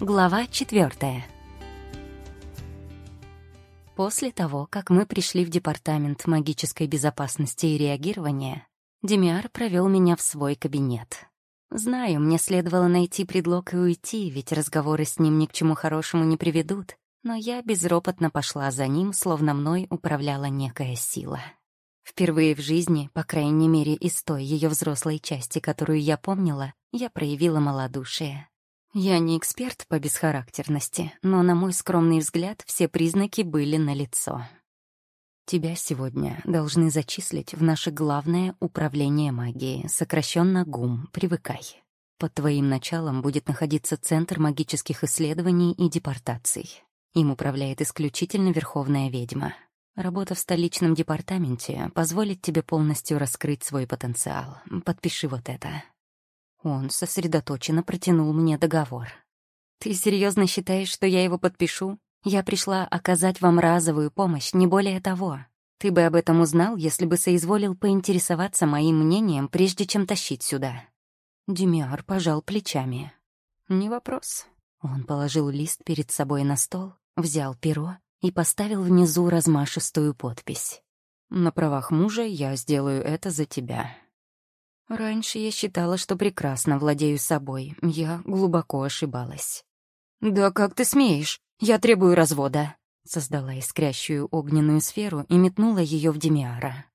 Глава четвертая. После того, как мы пришли в департамент магической безопасности и реагирования, Демиар провел меня в свой кабинет. Знаю, мне следовало найти предлог и уйти, ведь разговоры с ним ни к чему хорошему не приведут, но я безропотно пошла за ним, словно мной управляла некая сила. Впервые в жизни, по крайней мере из той ее взрослой части, которую я помнила, я проявила малодушие. Я не эксперт по бесхарактерности, но, на мой скромный взгляд, все признаки были налицо. Тебя сегодня должны зачислить в наше главное управление магией, сокращенно ГУМ, привыкай. Под твоим началом будет находиться Центр магических исследований и депортаций. Им управляет исключительно Верховная ведьма. Работа в столичном департаменте позволит тебе полностью раскрыть свой потенциал. Подпиши вот это. Он сосредоточенно протянул мне договор. «Ты серьезно считаешь, что я его подпишу? Я пришла оказать вам разовую помощь, не более того. Ты бы об этом узнал, если бы соизволил поинтересоваться моим мнением, прежде чем тащить сюда». Демиар пожал плечами. «Не вопрос». Он положил лист перед собой на стол, взял перо и поставил внизу размашистую подпись. «На правах мужа я сделаю это за тебя». Раньше я считала, что прекрасно владею собой. Я глубоко ошибалась. «Да как ты смеешь? Я требую развода!» Создала искрящую огненную сферу и метнула ее в Демиара.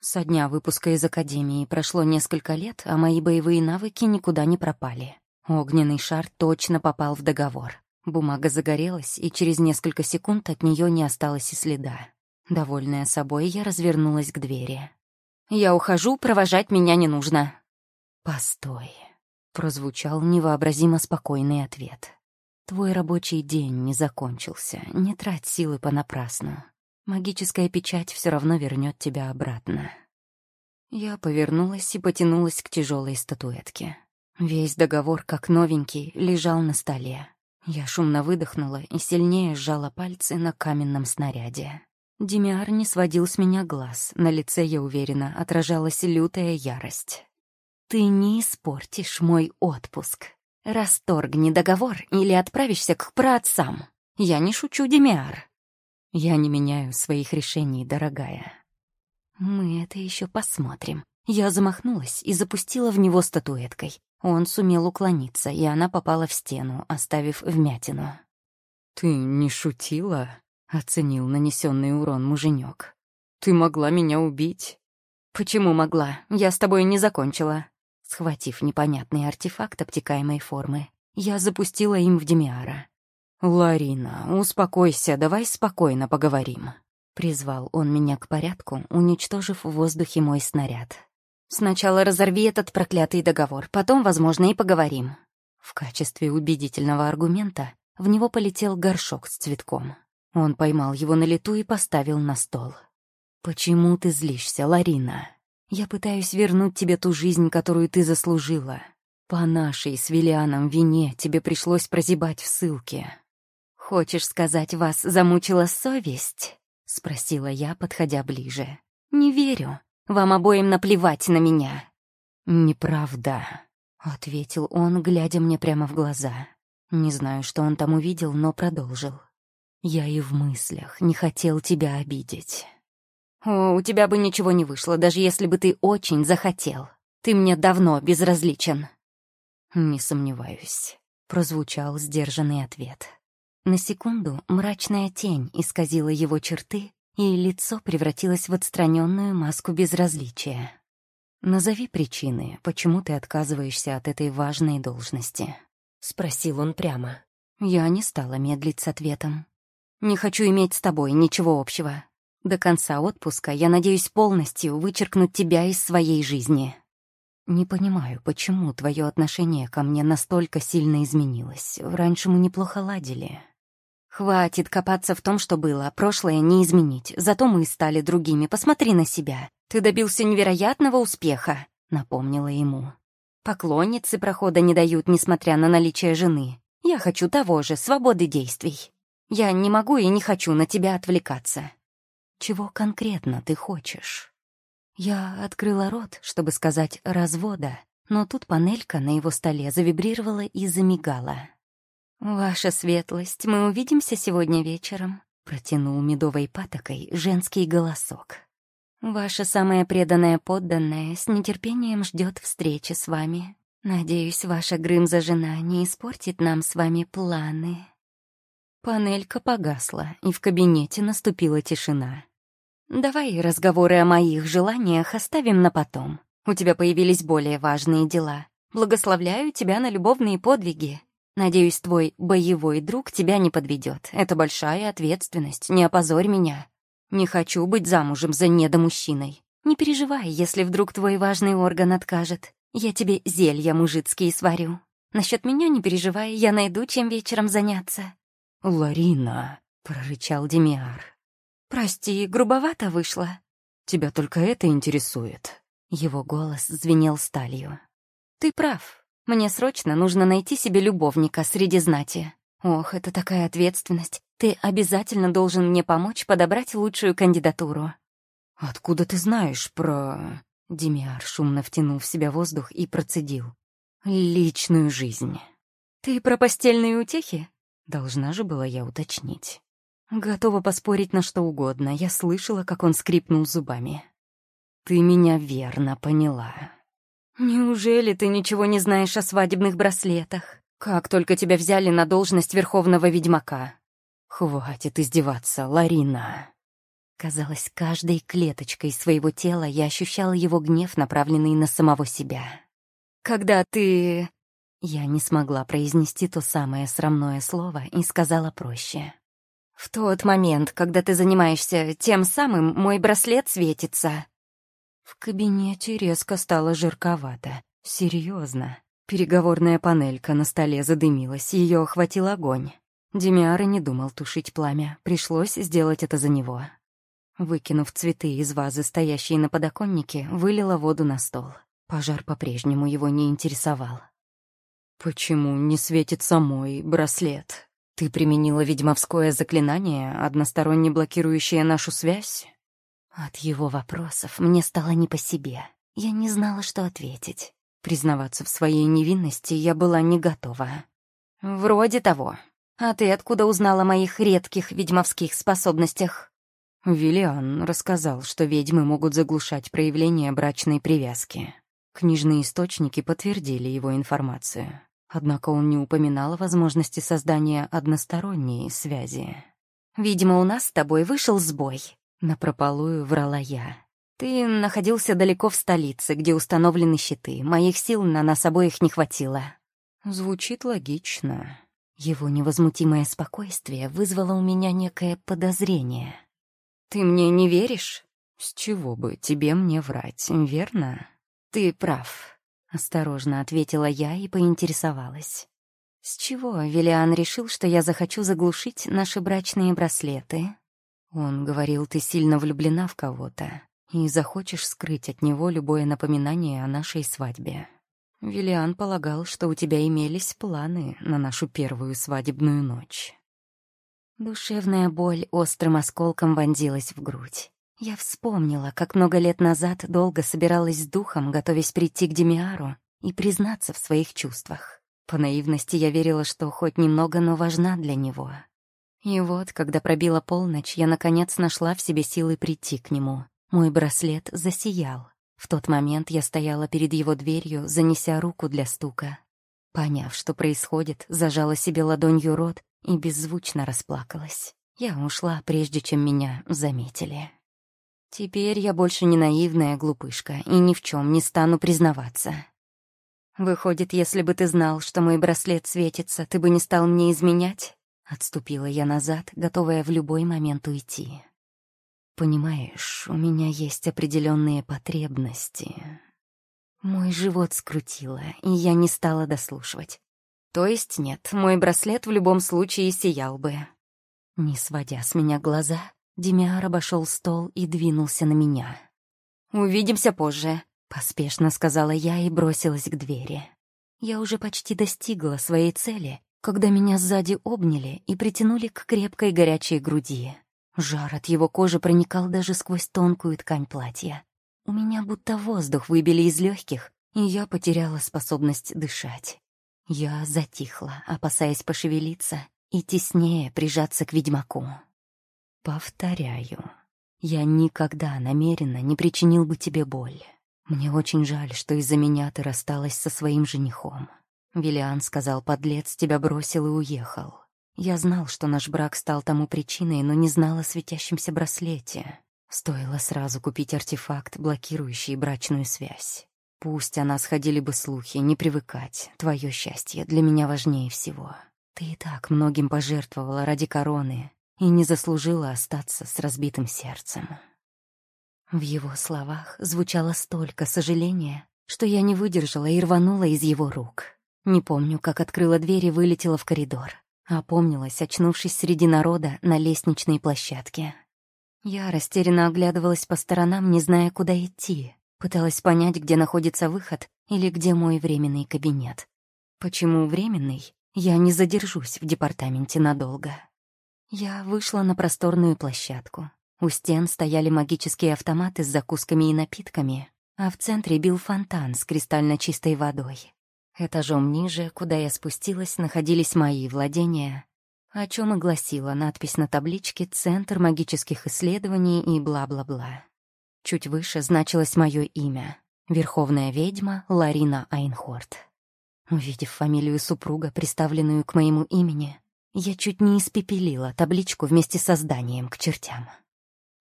Со дня выпуска из Академии прошло несколько лет, а мои боевые навыки никуда не пропали. Огненный шар точно попал в договор. Бумага загорелась, и через несколько секунд от нее не осталось и следа. Довольная собой, я развернулась к двери. Я ухожу, провожать меня не нужно». «Постой», — прозвучал невообразимо спокойный ответ. «Твой рабочий день не закончился, не трать силы понапрасну. Магическая печать все равно вернет тебя обратно». Я повернулась и потянулась к тяжелой статуэтке. Весь договор, как новенький, лежал на столе. Я шумно выдохнула и сильнее сжала пальцы на каменном снаряде. Демиар не сводил с меня глаз. На лице, я уверена, отражалась лютая ярость. «Ты не испортишь мой отпуск. Расторгни договор или отправишься к праотцам. Я не шучу, Демиар. Я не меняю своих решений, дорогая. Мы это еще посмотрим. Я замахнулась и запустила в него статуэткой. Он сумел уклониться, и она попала в стену, оставив вмятину. «Ты не шутила?» — оценил нанесенный урон муженек. «Ты могла меня убить». «Почему могла? Я с тобой не закончила». Схватив непонятный артефакт обтекаемой формы, я запустила им в Демиара. «Ларина, успокойся, давай спокойно поговорим», — призвал он меня к порядку, уничтожив в воздухе мой снаряд. «Сначала разорви этот проклятый договор, потом, возможно, и поговорим». В качестве убедительного аргумента в него полетел горшок с цветком. Он поймал его на лету и поставил на стол. «Почему ты злишься, Ларина? Я пытаюсь вернуть тебе ту жизнь, которую ты заслужила. По нашей с Виллианом вине тебе пришлось прозябать в ссылке. Хочешь сказать, вас замучила совесть?» — спросила я, подходя ближе. «Не верю. Вам обоим наплевать на меня». «Неправда», — ответил он, глядя мне прямо в глаза. Не знаю, что он там увидел, но продолжил. Я и в мыслях не хотел тебя обидеть. О, у тебя бы ничего не вышло, даже если бы ты очень захотел. Ты мне давно безразличен. Не сомневаюсь, прозвучал сдержанный ответ. На секунду мрачная тень исказила его черты, и лицо превратилось в отстраненную маску безразличия. «Назови причины, почему ты отказываешься от этой важной должности», — спросил он прямо. Я не стала медлить с ответом. Не хочу иметь с тобой ничего общего. До конца отпуска я надеюсь полностью вычеркнуть тебя из своей жизни. Не понимаю, почему твое отношение ко мне настолько сильно изменилось. Раньше мы неплохо ладили. Хватит копаться в том, что было. Прошлое не изменить. Зато мы стали другими. Посмотри на себя. Ты добился невероятного успеха, напомнила ему. Поклонницы прохода не дают, несмотря на наличие жены. Я хочу того же, свободы действий. Я не могу и не хочу на тебя отвлекаться. Чего конкретно ты хочешь? Я открыла рот, чтобы сказать «развода», но тут панелька на его столе завибрировала и замигала. «Ваша светлость, мы увидимся сегодня вечером», — протянул медовой патокой женский голосок. «Ваша самая преданная подданная с нетерпением ждет встречи с вами. Надеюсь, ваша Грымза жена не испортит нам с вами планы». Панелька погасла, и в кабинете наступила тишина. «Давай разговоры о моих желаниях оставим на потом. У тебя появились более важные дела. Благословляю тебя на любовные подвиги. Надеюсь, твой боевой друг тебя не подведет. Это большая ответственность, не опозорь меня. Не хочу быть замужем за недомужчиной. Не переживай, если вдруг твой важный орган откажет. Я тебе зелья мужицкие сварю. Насчет меня не переживай, я найду, чем вечером заняться. «Ларина», — прорычал Демиар. «Прости, грубовато вышло». «Тебя только это интересует». Его голос звенел сталью. «Ты прав. Мне срочно нужно найти себе любовника среди знати. Ох, это такая ответственность. Ты обязательно должен мне помочь подобрать лучшую кандидатуру». «Откуда ты знаешь про...» Демиар шумно втянул в себя воздух и процедил. «Личную жизнь». «Ты про постельные утехи?» Должна же была я уточнить. Готова поспорить на что угодно. Я слышала, как он скрипнул зубами. Ты меня верно поняла. Неужели ты ничего не знаешь о свадебных браслетах? Как только тебя взяли на должность верховного ведьмака? Хватит издеваться, Ларина. Казалось, каждой клеточкой своего тела я ощущала его гнев, направленный на самого себя. Когда ты... Я не смогла произнести то самое срамное слово и сказала проще. «В тот момент, когда ты занимаешься тем самым, мой браслет светится». В кабинете резко стало жарковато. Серьезно. Переговорная панелька на столе задымилась, ее охватил огонь. Демиара не думал тушить пламя, пришлось сделать это за него. Выкинув цветы из вазы, стоящей на подоконнике, вылила воду на стол. Пожар по-прежнему его не интересовал. «Почему не светится мой браслет? Ты применила ведьмовское заклинание, односторонне блокирующее нашу связь?» От его вопросов мне стало не по себе. Я не знала, что ответить. Признаваться в своей невинности я была не готова. «Вроде того. А ты откуда узнала о моих редких ведьмовских способностях?» Виллиан рассказал, что ведьмы могут заглушать проявление брачной привязки. Книжные источники подтвердили его информацию. Однако он не упоминал о возможности создания односторонней связи. «Видимо, у нас с тобой вышел сбой», — напропалую врала я. «Ты находился далеко в столице, где установлены щиты. Моих сил на нас обоих не хватило». Звучит логично. Его невозмутимое спокойствие вызвало у меня некое подозрение. «Ты мне не веришь?» «С чего бы тебе мне врать, верно?» «Ты прав», — осторожно ответила я и поинтересовалась. «С чего Виллиан решил, что я захочу заглушить наши брачные браслеты?» Он говорил, ты сильно влюблена в кого-то и захочешь скрыть от него любое напоминание о нашей свадьбе. Виллиан полагал, что у тебя имелись планы на нашу первую свадебную ночь. Душевная боль острым осколком вонзилась в грудь. Я вспомнила, как много лет назад долго собиралась с духом, готовясь прийти к Демиару и признаться в своих чувствах. По наивности я верила, что хоть немного, но важна для него. И вот, когда пробила полночь, я наконец нашла в себе силы прийти к нему. Мой браслет засиял. В тот момент я стояла перед его дверью, занеся руку для стука. Поняв, что происходит, зажала себе ладонью рот и беззвучно расплакалась. Я ушла, прежде чем меня заметили. Теперь я больше не наивная глупышка и ни в чем не стану признаваться. Выходит, если бы ты знал, что мой браслет светится, ты бы не стал мне изменять? Отступила я назад, готовая в любой момент уйти. Понимаешь, у меня есть определенные потребности. Мой живот скрутило, и я не стала дослушивать. То есть нет, мой браслет в любом случае сиял бы. Не сводя с меня глаза, Демиар обошел стол и двинулся на меня. «Увидимся позже», — поспешно сказала я и бросилась к двери. Я уже почти достигла своей цели, когда меня сзади обняли и притянули к крепкой горячей груди. Жар от его кожи проникал даже сквозь тонкую ткань платья. У меня будто воздух выбили из легких, и я потеряла способность дышать. Я затихла, опасаясь пошевелиться и теснее прижаться к ведьмаку. Повторяю, я никогда намеренно не причинил бы тебе боль. Мне очень жаль, что из-за меня ты рассталась со своим женихом. Виллиан сказал, подлец тебя бросил и уехал. Я знал, что наш брак стал тому причиной, но не знал о светящемся браслете. Стоило сразу купить артефакт, блокирующий брачную связь. Пусть о нас ходили бы слухи, не привыкать. Твое счастье для меня важнее всего. Ты и так многим пожертвовала ради короны и не заслужила остаться с разбитым сердцем. В его словах звучало столько сожаления, что я не выдержала и рванула из его рук. Не помню, как открыла дверь и вылетела в коридор. Опомнилась, очнувшись среди народа на лестничной площадке. Я растерянно оглядывалась по сторонам, не зная, куда идти. Пыталась понять, где находится выход или где мой временный кабинет. Почему временный? Я не задержусь в департаменте надолго. Я вышла на просторную площадку. У стен стояли магические автоматы с закусками и напитками, а в центре бил фонтан с кристально чистой водой. Этажом ниже, куда я спустилась, находились мои владения, о чем и гласила надпись на табличке «Центр магических исследований» и бла-бла-бла. Чуть выше значилось мое имя — Верховная ведьма Ларина Айнхорт. Увидев фамилию супруга, приставленную к моему имени, я чуть не испепелила табличку вместе со зданием к чертям.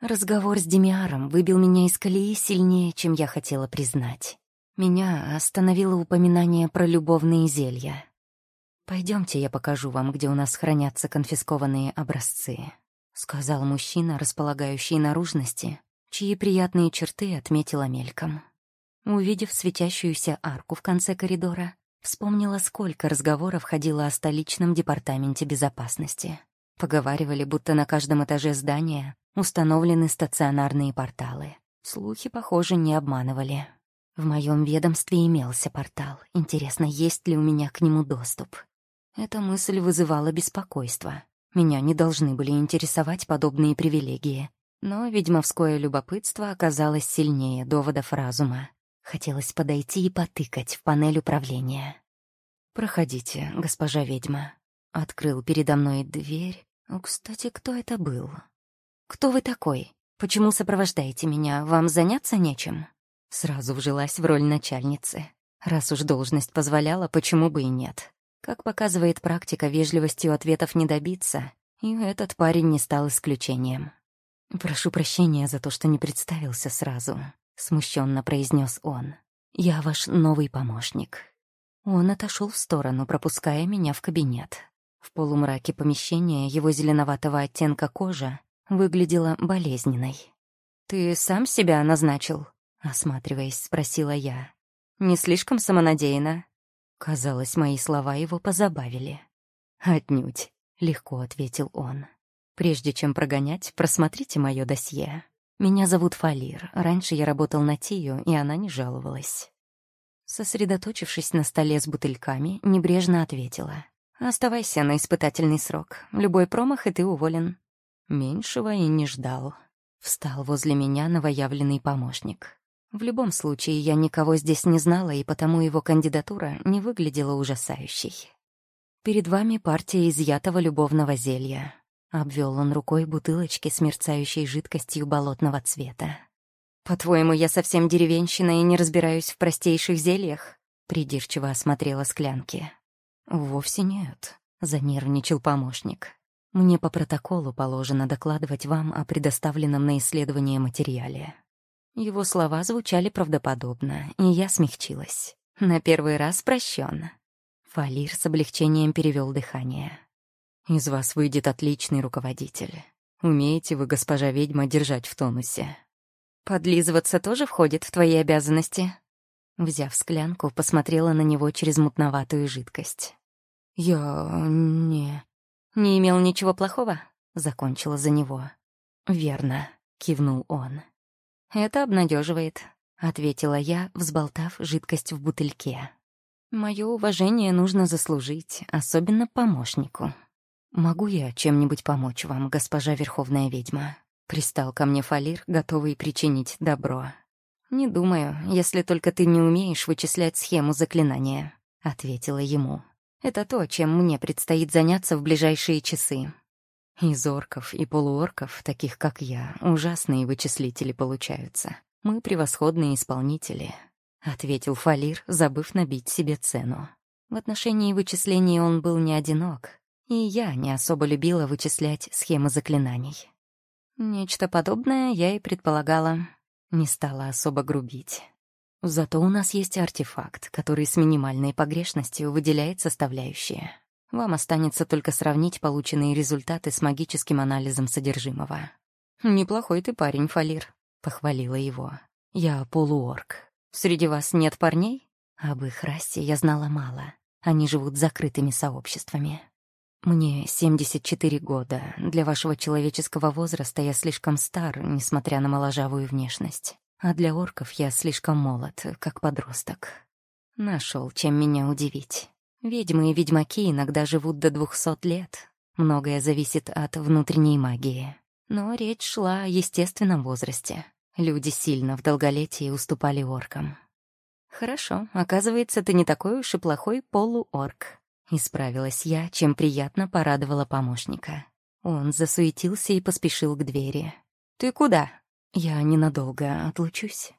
Разговор с Демиаром выбил меня из колеи сильнее, чем я хотела признать. Меня остановило упоминание про любовные зелья. Пойдемте, я покажу вам, где у нас хранятся конфискованные образцы», — сказал мужчина, располагающий наружности, чьи приятные черты отметила мельком. Увидев светящуюся арку в конце коридора, вспомнила, сколько разговоров ходило о столичном департаменте безопасности. Поговаривали, будто на каждом этаже здания установлены стационарные порталы. Слухи, похоже, не обманывали. В моем ведомстве имелся портал. Интересно, есть ли у меня к нему доступ? Эта мысль вызывала беспокойство. Меня не должны были интересовать подобные привилегии, но ведьмовское любопытство оказалось сильнее доводов разума. Хотелось подойти и потыкать в панель управления. «Проходите, госпожа ведьма». Открыл передо мной дверь. Кстати, кто это был? «Кто вы такой? Почему сопровождаете меня? Вам заняться нечем?» Сразу вжилась в роль начальницы. Раз уж должность позволяла, почему бы и нет. Как показывает практика, вежливостью ответов не добиться, и этот парень не стал исключением. «Прошу прощения за то, что не представился сразу», — смущенно произнес он. «Я ваш новый помощник». Он отошел в сторону, пропуская меня в кабинет. В полумраке помещения его зеленоватого оттенка кожа выглядела болезненной. «Ты сам себя назначил?» — осматриваясь, спросила я. «Не слишком самонадеянно?» Казалось, мои слова его позабавили. «Отнюдь», — легко ответил он. Прежде чем прогонять, просмотрите мое досье. Меня зовут Фалир. Раньше я работал на Тию, и она не жаловалась. Сосредоточившись на столе с бутыльками, небрежно ответила. «Оставайся на испытательный срок. Любой промах, и ты уволен». Меньшего и не ждал. Встал возле меня новоявленный помощник. В любом случае, я никого здесь не знала, и потому его кандидатура не выглядела ужасающей. Перед вами партия изъятого любовного зелья. Обвел он рукой бутылочки с мерцающей жидкостью болотного цвета. «По-твоему, я совсем деревенщина и не разбираюсь в простейших зельях?» Придирчиво осмотрела склянки. «Вовсе нет», — занервничал помощник. «Мне по протоколу положено докладывать вам о предоставленном на исследование материале». Его слова звучали правдоподобно, и я смягчилась. На первый раз прощен. Фалир с облегчением перевел дыхание. Из вас выйдет отличный руководитель. Умеете вы, госпожа ведьма, держать в тонусе. Подлизываться тоже входит в твои обязанности?» Взяв склянку, посмотрела на него через мутноватую жидкость. «Я... не...» «Не имел ничего плохого?» — закончила за него. «Верно», — кивнул он. «Это обнадеживает», — ответила я, взболтав жидкость в бутыльке. «Мое уважение нужно заслужить, особенно помощнику». «Могу я чем-нибудь помочь вам, госпожа Верховная Ведьма?» Пристал ко мне Фалир, готовый причинить добро. «Не думаю, если только ты не умеешь вычислять схему заклинания», — ответила ему. Это то, чем мне предстоит заняться в ближайшие часы. Из орков и полуорков, таких как я, ужасные вычислители получаются. Мы превосходные исполнители, — ответил Фалир, забыв набить себе цену. В отношении вычислений он был не одинок, и я не особо любила вычислять схемы заклинаний. Нечто подобное я и предполагала. Не стала особо грубить. Зато у нас есть артефакт, который с минимальной погрешностью выделяет составляющие. Вам останется только сравнить полученные результаты с магическим анализом содержимого. «Неплохой ты парень, Фалир», — похвалила его. «Я полуорк. Среди вас нет парней?» Об их расе я знала мало. Они живут закрытыми сообществами. Мне 74 года. Для вашего человеческого возраста я слишком стар, несмотря на моложавую внешность. А для орков я слишком молод, как подросток. Нашел, чем меня удивить. Ведьмы и ведьмаки иногда живут до двухсот лет. Многое зависит от внутренней магии. Но речь шла о естественном возрасте. Люди сильно в долголетии уступали оркам. «Хорошо, оказывается, ты не такой уж и плохой полуорк», — исправилась я, чем приятно порадовала помощника. Он засуетился и поспешил к двери. «Ты куда?» «Я ненадолго отлучусь».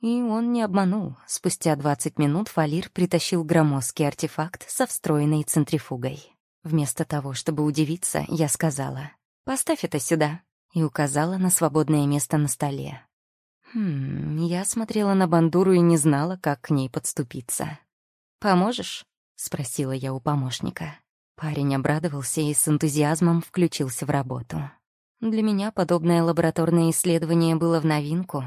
И он не обманул. Спустя 20 минут Фалир притащил громоздкий артефакт со встроенной центрифугой. Вместо того, чтобы удивиться, я сказала «Поставь это сюда» и указала на свободное место на столе. Хм, я смотрела на бандуру и не знала, как к ней подступиться. «Поможешь?» — спросила я у помощника. Парень обрадовался и с энтузиазмом включился в работу. Для меня подобное лабораторное исследование было в новинку,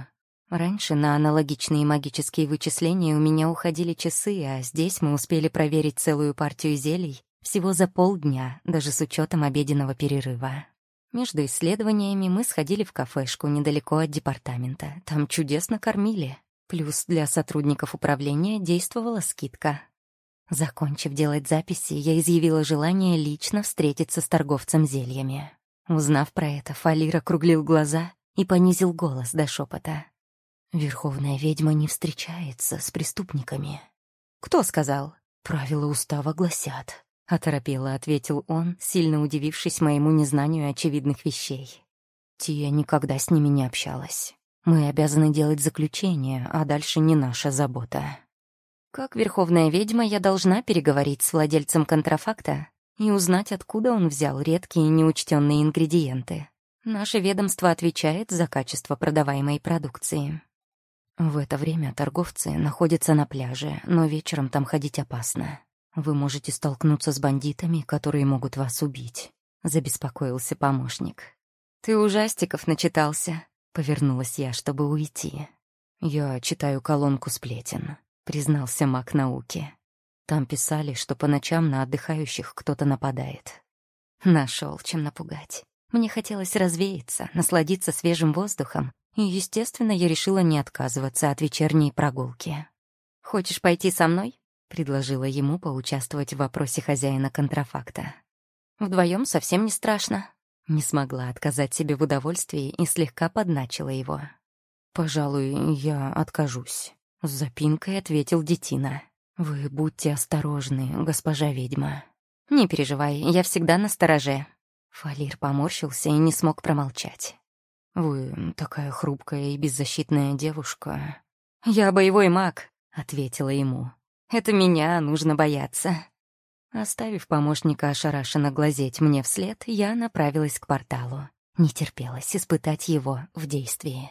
Раньше на аналогичные магические вычисления у меня уходили часы, а здесь мы успели проверить целую партию зелий всего за полдня, даже с учетом обеденного перерыва. Между исследованиями мы сходили в кафешку недалеко от департамента. Там чудесно кормили. Плюс для сотрудников управления действовала скидка. Закончив делать записи, я изъявила желание лично встретиться с торговцем зельями. Узнав про это, Фалир округлил глаза и понизил голос до шепота. Верховная ведьма не встречается с преступниками. Кто сказал? Правила устава гласят. Оторопело ответил он, сильно удивившись моему незнанию очевидных вещей. Тия никогда с ними не общалась. Мы обязаны делать заключение, а дальше не наша забота. Как верховная ведьма я должна переговорить с владельцем контрафакта и узнать, откуда он взял редкие неучтенные ингредиенты. Наше ведомство отвечает за качество продаваемой продукции. В это время торговцы находятся на пляже, но вечером там ходить опасно. Вы можете столкнуться с бандитами, которые могут вас убить», — забеспокоился помощник. «Ты ужастиков начитался», — повернулась я, чтобы уйти. «Я читаю колонку сплетен», — признался маг науки. Там писали, что по ночам на отдыхающих кто-то нападает. Нашел, чем напугать. Мне хотелось развеяться, насладиться свежим воздухом и, естественно, я решила не отказываться от вечерней прогулки. «Хочешь пойти со мной?» — предложила ему поучаствовать в вопросе хозяина контрафакта. Вдвоем совсем не страшно. Не смогла отказать себе в удовольствии и слегка подначила его. «Пожалуй, я откажусь», — с запинкой ответил Детина. «Вы будьте осторожны, госпожа ведьма». «Не переживай, я всегда на стороже». Фалир поморщился и не смог промолчать. «Вы такая хрупкая и беззащитная девушка». «Я боевой маг», — ответила ему. «Это меня нужно бояться». Оставив помощника ошарашенно глазеть мне вслед, я направилась к порталу. Не терпелось испытать его в действии.